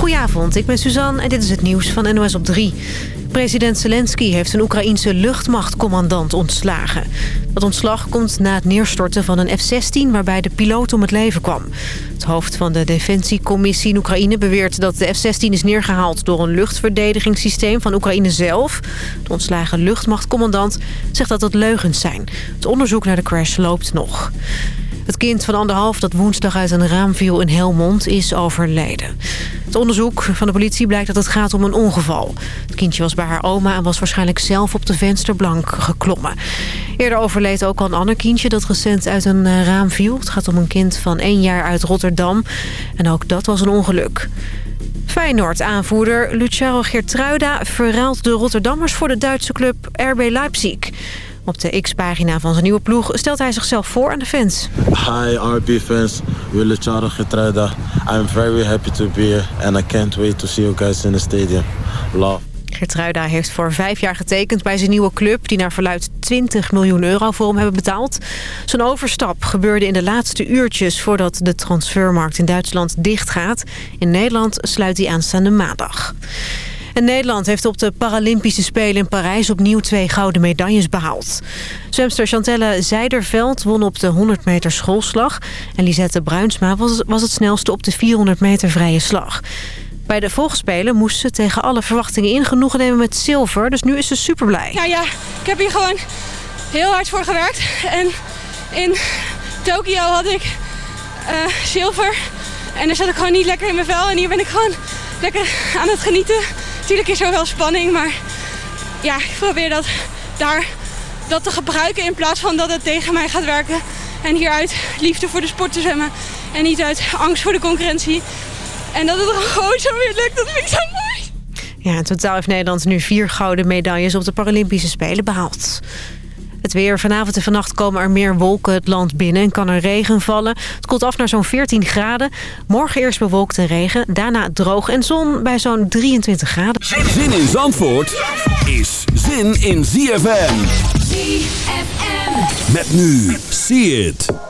Goedenavond, ik ben Suzanne en dit is het nieuws van NOS op 3. President Zelensky heeft een Oekraïense luchtmachtcommandant ontslagen. Dat ontslag komt na het neerstorten van een F-16 waarbij de piloot om het leven kwam. Het hoofd van de Defensiecommissie in Oekraïne beweert dat de F-16 is neergehaald door een luchtverdedigingssysteem van Oekraïne zelf. De ontslagen luchtmachtcommandant zegt dat dat leugens zijn. Het onderzoek naar de crash loopt nog. Het kind van anderhalf dat woensdag uit een raam viel in Helmond is overleden. Het onderzoek van de politie blijkt dat het gaat om een ongeval. Het kindje was bij haar oma en was waarschijnlijk zelf op de vensterblank geklommen. Eerder overleed ook al een ander kindje dat recent uit een eh, raam viel. Het gaat om een kind van één jaar uit Rotterdam. En ook dat was een ongeluk. Feyenoord-aanvoerder Luciano Geertruida verruilt de Rotterdammers voor de Duitse club RB Leipzig. Op de X-pagina van zijn nieuwe ploeg stelt hij zichzelf voor aan de fans. Hi RB fans, we're Luciano Geertruida. I'm very happy to be here and I can't wait to see you guys in the stadium. Love. Gertruida heeft voor vijf jaar getekend bij zijn nieuwe club... die naar verluidt 20 miljoen euro voor hem hebben betaald. Zijn overstap gebeurde in de laatste uurtjes... voordat de transfermarkt in Duitsland dichtgaat. In Nederland sluit hij aanstaande maandag. En Nederland heeft op de Paralympische Spelen in Parijs opnieuw twee gouden medailles behaald. Zwemster Chantelle Zijderveld won op de 100 meter schoolslag. En Lisette Bruinsma was, was het snelste op de 400 meter vrije slag. Bij de volgspelen moest ze tegen alle verwachtingen in genoegen nemen met zilver. Dus nu is ze super blij. Nou ja, ik heb hier gewoon heel hard voor gewerkt. En in Tokio had ik uh, zilver. En daar zat ik gewoon niet lekker in mijn vel. En hier ben ik gewoon lekker aan het genieten. Natuurlijk is er wel spanning, maar ja, ik probeer dat daar dat te gebruiken in plaats van dat het tegen mij gaat werken. En hieruit liefde voor de sport te zwemmen en niet uit angst voor de concurrentie. En dat het gewoon zo weer lukt, dat vind ik zo mooi. Ja, in totaal heeft Nederland nu vier gouden medailles op de Paralympische Spelen behaald. Het weer. Vanavond en vannacht komen er meer wolken het land binnen en kan er regen vallen. Het koelt af naar zo'n 14 graden. Morgen eerst bewolkt en regen. Daarna droog en zon bij zo'n 23 graden. Zin in Zandvoort is zin in ZFM. ZFM. Met nu. See it.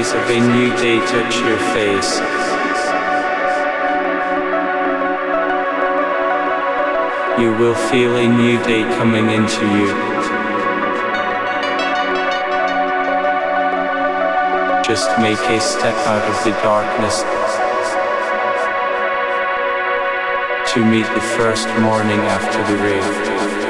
Of a new day touch your face. You will feel a new day coming into you. Just make a step out of the darkness to meet the first morning after the rain.